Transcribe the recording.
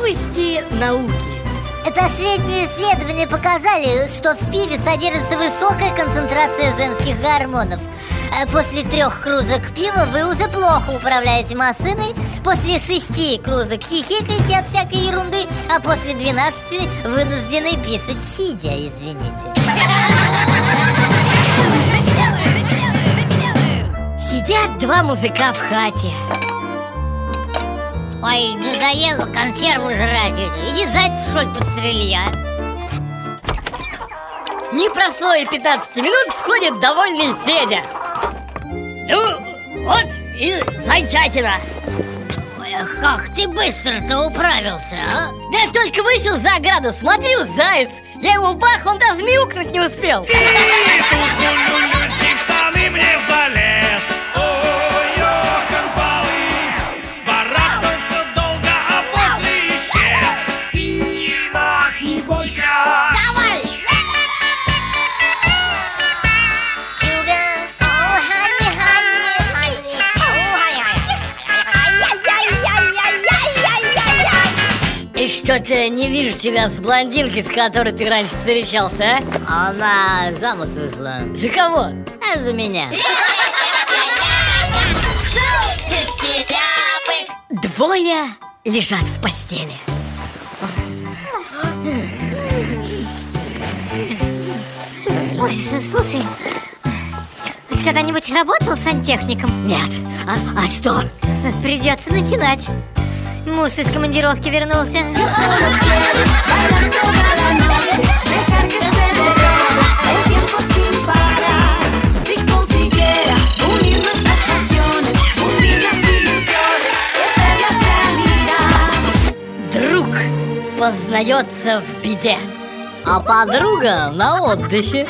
Новости науки. Последние исследования показали, что в пиве содержится высокая концентрация женских гормонов. Э, после трех кружек пива вы уже плохо управляете машиной После шести кружек хихикаете от всякой ерунды А после двенадцати вынуждены писать сидя, извините. Сидят два музыка в хате. Ой, надоело консерву жрать. Иди зайца, что ли, подстрели, а? Не прошло и 15 минут, входит довольный Федя. Ну, вот и зайчатина как ты быстро-то управился, а? Да я только вышел за ограду, смотрю, заяц. Я его бах, он даже мяукнуть не успел что-то не вижу тебя с блондинкой, с которой ты раньше встречался, а? Она замуж вышла. За кого? А за меня. Двое лежат в постели Ой, слушай, ты когда-нибудь работал сантехником? Нет, а, а что? Придется начинать. Муж из командировки вернулся. Друг познается в беде, а подруга на отдыхе.